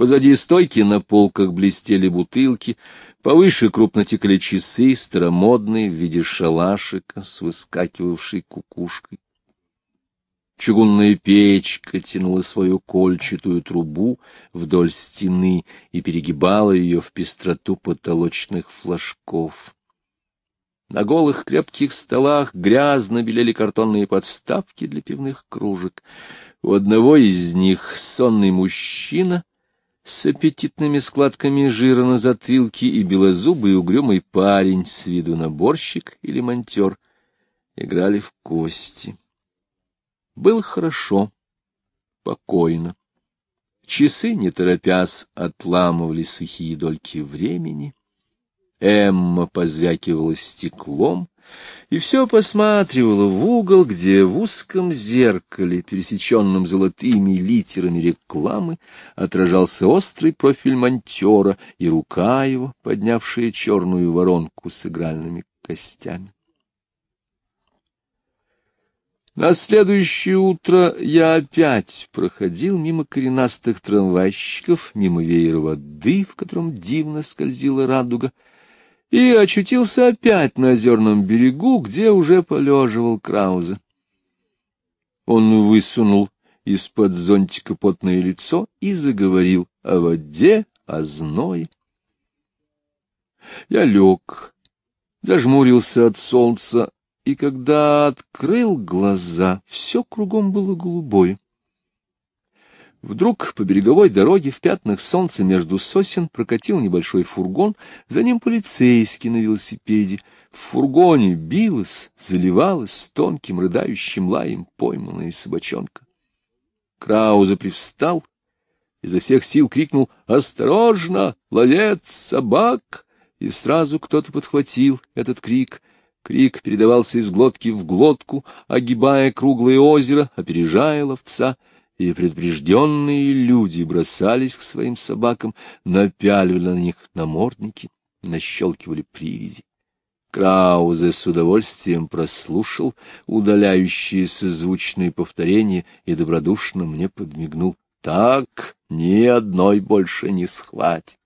Позади стойки на полках блестели бутылки, повыше крупно текали часы, старомодные, в виде шалашика с выскакивавшей кукушкой. Чугунная печка тянула свою кольчатую трубу вдоль стены и перегибала ее в пестроту потолочных флажков. На голых крепких столах грязно белели картонные подставки для пивных кружек. У одного из них сонный мужчина с аппетитными складками жира на затылке и белозубый угрюмый парень с виду наборщик или монтер играли в кости. Было хорошо, покойно. Часы, не торопясь, отламывали сухие дольки времени. Эмма позвякивала стеклом, и все посматривала в угол, где в узком зеркале, пересеченном золотыми литерами рекламы, отражался острый профиль монтера и рука его, поднявшая черную воронку с игральными костями. На следующее утро я опять проходил мимо коренастых трамвайщиков, мимо веера воды, в котором дивно скользила радуга, и очутился опять на озерном берегу, где уже полеживал Крауза. Он высунул из-под зонтика потное лицо и заговорил о воде, о зное. Я лег, зажмурился от солнца, и когда открыл глаза, все кругом было голубое. Вдруг по береговой дороге в пятнах солнца между сосен прокатил небольшой фургон, за ним полицейский на велосипеде. В фургоне билась, заливалась тонким рыдающим лаем пойманная собачонка. Крауза привстал, изо всех сил крикнул «Осторожно! Ловец собак!» И сразу кто-то подхватил этот крик. Крик передавался из глотки в глотку, огибая круглое озеро, опережая ловца — и предупрежденные люди бросались к своим собакам, напяливали на них намордники, нащелкивали привязи. Краузе с удовольствием прослушал удаляющиеся звучные повторения и добродушно мне подмигнул. Так ни одной больше не схватит.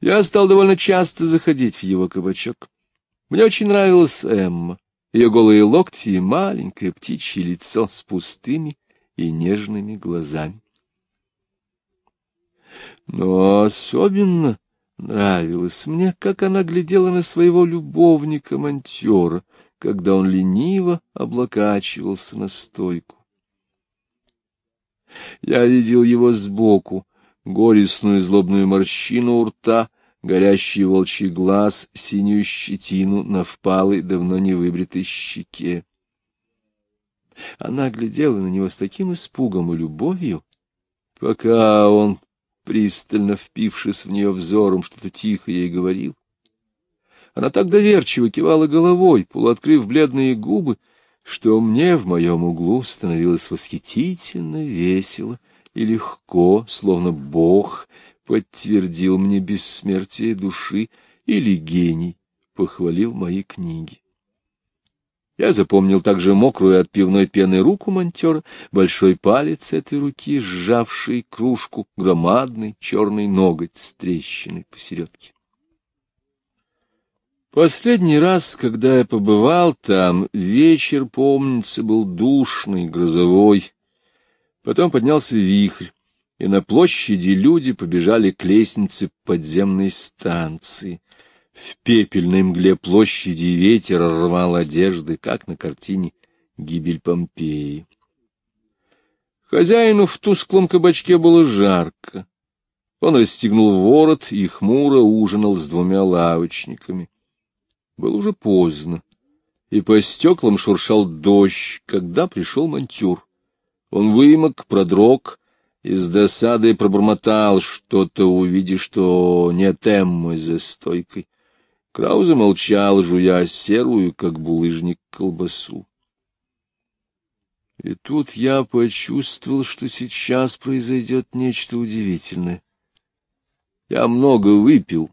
Я стал довольно часто заходить в его кабачок. Мне очень нравилась Эмма ее голые локти и маленькое птичье лицо с пустыми и нежными глазами. Но особенно нравилось мне, как она глядела на своего любовника-монтера, когда он лениво облокачивался на стойку. Я видел его сбоку, горестную злобную морщину у рта — горящий волчий глаз, синюю щетину на впалой, давно не выбритой щеке. Она глядела на него с таким испугом и любовью, пока он, пристально впившись в нее взором, что-то тихо ей говорил. Она так доверчиво кивала головой, полуоткрыв бледные губы, что мне в моем углу становилось восхитительно весело и легко, словно Бог — подтвердил мне бессмертие души или гений похвалил мои книги. Я запомнил также мокрую от пивной пены руку монтера, большой палец этой руки, сжавший кружку, громадный черный ноготь с трещиной посередке. Последний раз, когда я побывал там, вечер, помнится, был душный, грозовой. Потом поднялся вихрь и на площади люди побежали к лестнице подземной станции. В пепельной мгле площади ветер рвал одежды, как на картине «Гибель Помпеи». Хозяину в тусклом кабачке было жарко. Он расстегнул ворот и хмуро ужинал с двумя лавочниками. Было уже поздно, и по стеклам шуршал дождь, когда пришел монтюр. Он вымок, продрог, и с досадой пробормотал что-то, увидев, что нет Эммы за стойкой. Крауза молчал, жуя серую, как булыжник, колбасу. И тут я почувствовал, что сейчас произойдет нечто удивительное. Я много выпил,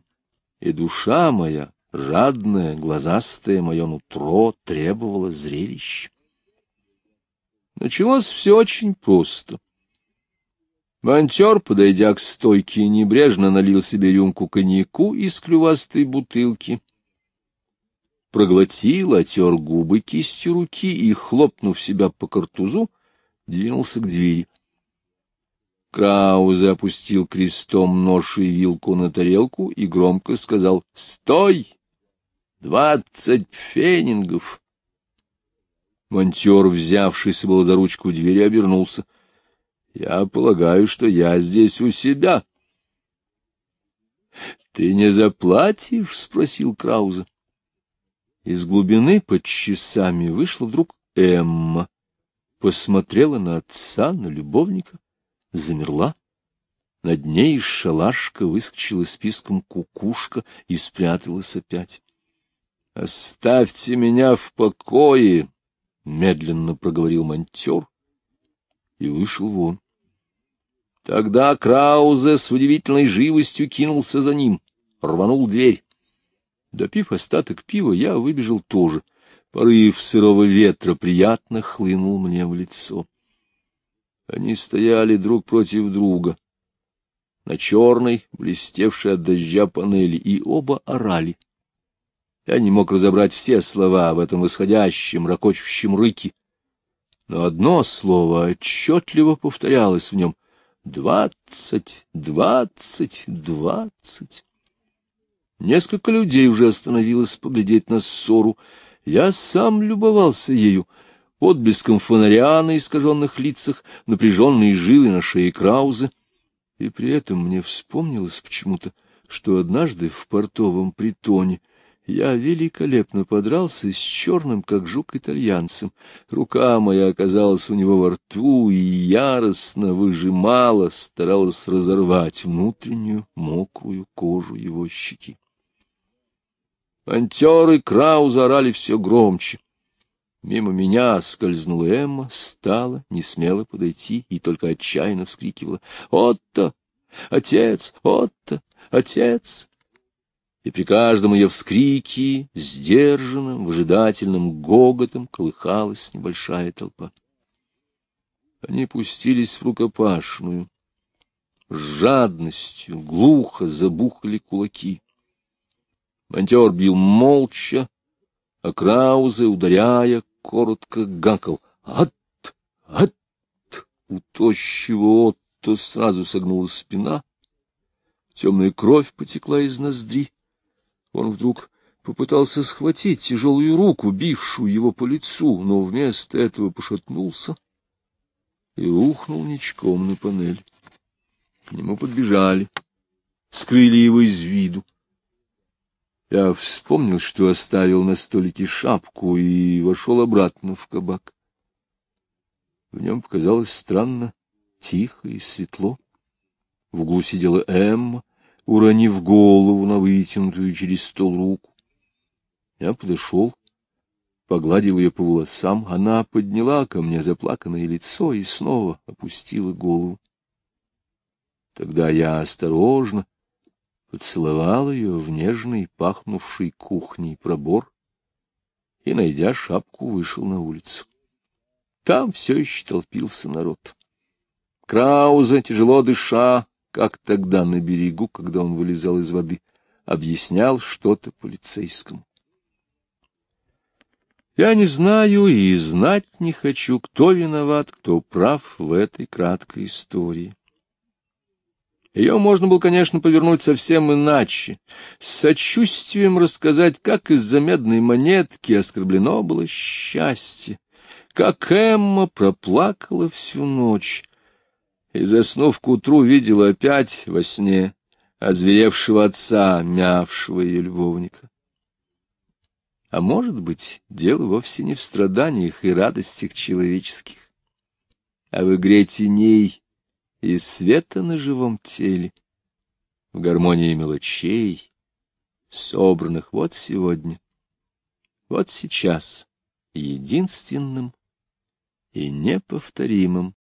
и душа моя, жадная, глазастая, мое нутро требовала зрелищ. Началось все очень просто. Монтер, подойдя к стойке, небрежно налил себе рюмку коньяку из клювастой бутылки, проглотил, отер губы кистью руки и, хлопнув себя по картузу, двинулся к двери. Краузе опустил крестом нож и вилку на тарелку и громко сказал «Стой! Двадцать фенингов!» Монтер, взявшийся было за ручку двери, обернулся. «Я полагаю, что я здесь у себя». «Ты не заплатишь?» — спросил Крауза. Из глубины под часами вышла вдруг Эмма, посмотрела на отца, на любовника, замерла. Над ней из шалашка выскочила списком кукушка и спряталась опять. — Оставьте меня в покое! — медленно проговорил монтер и вышел вон. Тогда Краузе с удивительной живостью кинулся за ним, рванул дверь. Допив остаток пива, я выбежал тоже. Порыв сырого ветра приятно хлынул мне в лицо. Они стояли друг против друга на черной, блестевшей от дождя панели, и оба орали. Я не мог разобрать все слова в этом восходящем, ракочущем рыке, но одно слово отчетливо повторялось в нем — двадцать, двадцать, двадцать. Несколько людей уже остановилось поглядеть на ссору. Я сам любовался ею. Отблеском фонаря на искаженных лицах, напряженные жилы на шее Краузы. И при этом мне вспомнилось почему-то, что однажды в портовом притоне я великолепно подрался с черным, как жук, итальянцем. Рука моя оказалась у него во рту и яростно выжимала, старалась разорвать внутреннюю мокрую кожу его щеки. Пантеры Крау заорали все громче. Мимо меня скользнула Эмма, стала, не смела подойти и только отчаянно вскрикивала. «Отто! Отец! Отто! Отец!» И при каждом ее вскрике, сдержанным, выжидательным гоготом колыхалась небольшая толпа. Они пустились в рукопашную. С жадностью глухо забухали кулаки. Монтер бил молча, а Краузе, ударяя, коротко гакал. «Ат! Ат!» У тощего Отто сразу согнулась спина, темная кровь потекла из ноздри. Он вдруг попытался схватить тяжелую руку, бившую его по лицу, но вместо этого пошатнулся и рухнул ничком на панель. К нему подбежали, скрыли его из виду. Я вспомнил, что оставил на столике шапку и вошел обратно в кабак. В нем показалось странно, тихо и светло. В углу сидела Эмма, уронив голову на вытянутую через стол руку. Я подошел, погладил ее по волосам, она подняла ко мне заплаканное лицо и снова опустила голову. Тогда я осторожно поцеловал ее в нежный, пахнувший кухней пробор и, найдя шапку, вышел на улицу. Там все еще толпился народ. Крауза, тяжело дыша, как тогда на берегу, когда он вылезал из воды, объяснял что-то полицейскому. Я не знаю и знать не хочу, кто виноват, кто прав в этой краткой истории. Ее можно было, конечно, повернуть совсем иначе, с сочувствием рассказать, как из-за медной монетки оскорблено было счастье, как Эмма проплакала всю ночь, и, заснув к утру, видела опять во сне озверевшего отца, мявшего ее любовника. А может быть, дело вовсе не в страданиях и радостях человеческих, а в игре теней и света на живом теле, в гармонии мелочей, собранных вот сегодня, вот сейчас, единственным и неповторимым